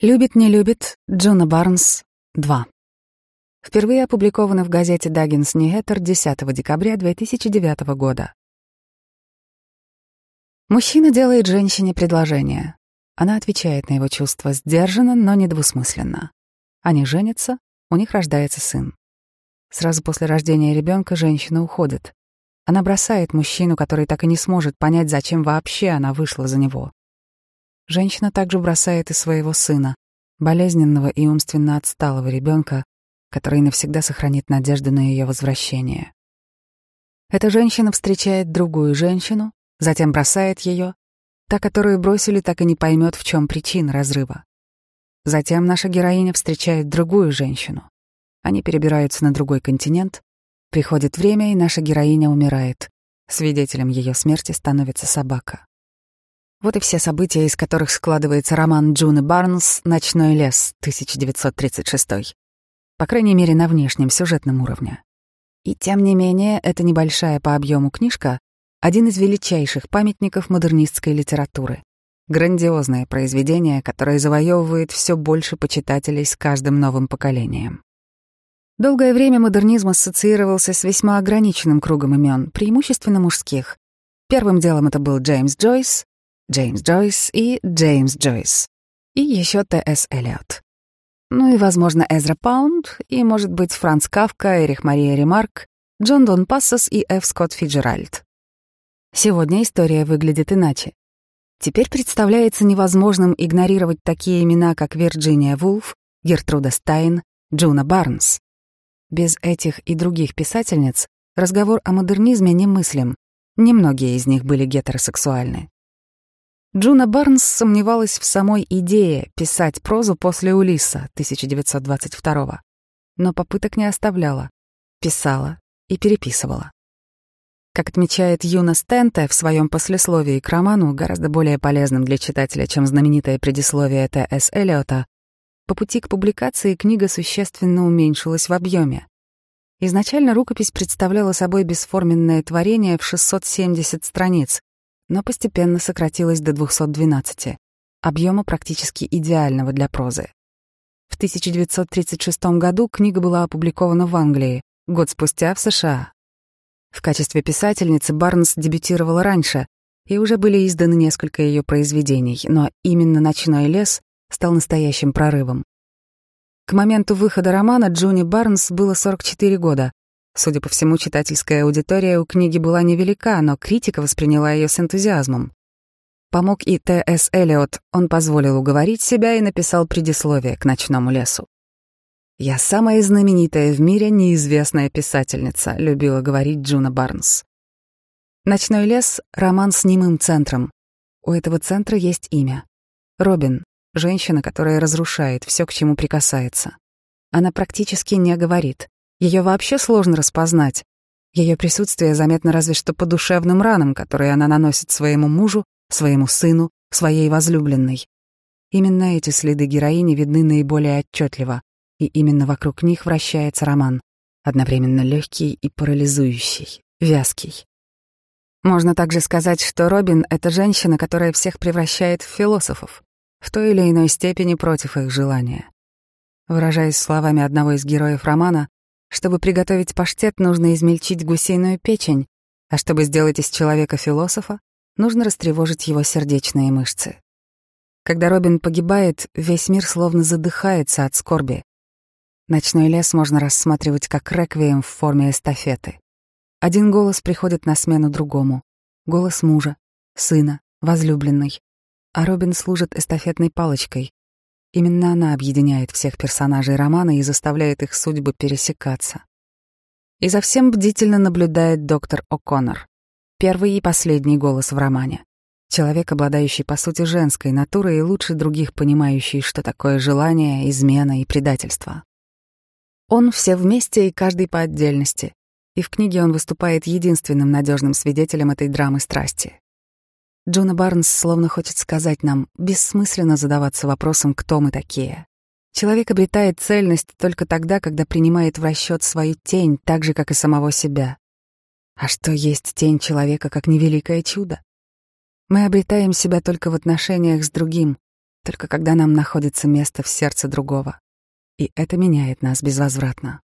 Любит, не любит, Джуна Барнс, 2. Впервые опубликовано в газете Дагенс Нюхетер 10 декабря 2009 года. Мужчина делает женщине предложение. Она отвечает на его чувства сдержанно, но недвусмысленно. Они женятся, у них рождается сын. Сразу после рождения ребенка женщина уходит. Она бросает мужчину, который так и не сможет понять, зачем вообще она вышла за него. Женщина также бросает и своего сына, болезненного и умственно отсталого ребенка, который навсегда сохранит надежду на ее возвращение. Эта женщина встречает другую женщину, затем бросает ее. Та, которую бросили, так и не поймет, в чем причина разрыва. Затем наша героиня встречает другую женщину. Они перебираются на другой континент. Приходит время, и наша героиня умирает. Свидетелем ее смерти становится собака. Вот и все события, из которых складывается роман Джуны Барнс «Ночной лес» 1936. По крайней мере, на внешнем сюжетном уровне. И тем не менее, эта небольшая по объему книжка — один из величайших памятников модернистской литературы. Грандиозное произведение, которое завоевывает все больше почитателей с каждым новым поколением. Долгое время модернизм ассоциировался с весьма ограниченным кругом имен, преимущественно мужских. Первым делом это был Джеймс Джойс, Джеймс Джойс и Джеймс Джойс. И еще Т.С. Эллиот. Ну и, возможно, Эзра Паунд, и, может быть, Франц Кавка, Эрих Мария Ремарк, Джон Дон Пассос и Ф. Скотт Фиджеральд. Сегодня история выглядит иначе. Теперь представляется невозможным игнорировать такие имена, как Вирджиния Вулф, Гертруда Стайн, Джуна Барнс. Без этих и других писательниц разговор о модернизме немыслим. Немногие из них были гетеросексуальны. Джуна Барнс сомневалась в самой идее писать прозу после Улисса 1922 но попыток не оставляла. Писала и переписывала. Как отмечает Юна Стенте в своем послесловии к роману, гораздо более полезным для читателя, чем знаменитое предисловие Т.С. Элиота, по пути к публикации книга существенно уменьшилась в объеме. Изначально рукопись представляла собой бесформенное творение в 670 страниц, но постепенно сократилась до 212, объема практически идеального для прозы. В 1936 году книга была опубликована в Англии, год спустя в США. В качестве писательницы Барнс дебютировала раньше, и уже были изданы несколько ее произведений, но именно «Ночной лес» стал настоящим прорывом. К моменту выхода романа Джуне Барнс было 44 года, Судя по всему, читательская аудитория у книги была невелика, но критика восприняла ее с энтузиазмом. Помог и Т.С. Элиот, он позволил уговорить себя и написал предисловие к «Ночному лесу». «Я самая знаменитая в мире неизвестная писательница», — любила говорить Джуна Барнс. «Ночной лес» — роман с немым центром. У этого центра есть имя. Робин — женщина, которая разрушает все, к чему прикасается. Она практически не говорит. Ее вообще сложно распознать. Ее присутствие заметно разве что по душевным ранам, которые она наносит своему мужу, своему сыну, своей возлюбленной. Именно эти следы героини видны наиболее отчетливо, и именно вокруг них вращается роман, одновременно легкий и парализующий, вязкий. Можно также сказать, что Робин — это женщина, которая всех превращает в философов, в той или иной степени против их желания. Выражаясь словами одного из героев романа, чтобы приготовить паштет, нужно измельчить гусиную печень, а чтобы сделать из человека философа, нужно растревожить его сердечные мышцы. Когда Робин погибает, весь мир словно задыхается от скорби. Ночной лес можно рассматривать как реквием в форме эстафеты. Один голос приходит на смену другому. Голос мужа, сына, возлюбленной. А Робин служит эстафетной палочкой, Именно она объединяет всех персонажей романа и заставляет их судьбы пересекаться. И за всем бдительно наблюдает доктор О'Коннор, первый и последний голос в романе. Человек, обладающий по сути женской натурой и лучше других понимающий, что такое желание, измена и предательство. Он все вместе и каждый по отдельности, и в книге он выступает единственным надежным свидетелем этой драмы страсти. Джона Барнс словно хочет сказать нам, бессмысленно задаваться вопросом, кто мы такие. Человек обретает цельность только тогда, когда принимает в расчет свою тень, так же, как и самого себя. А что есть тень человека, как невеликое чудо? Мы обретаем себя только в отношениях с другим, только когда нам находится место в сердце другого. И это меняет нас безвозвратно.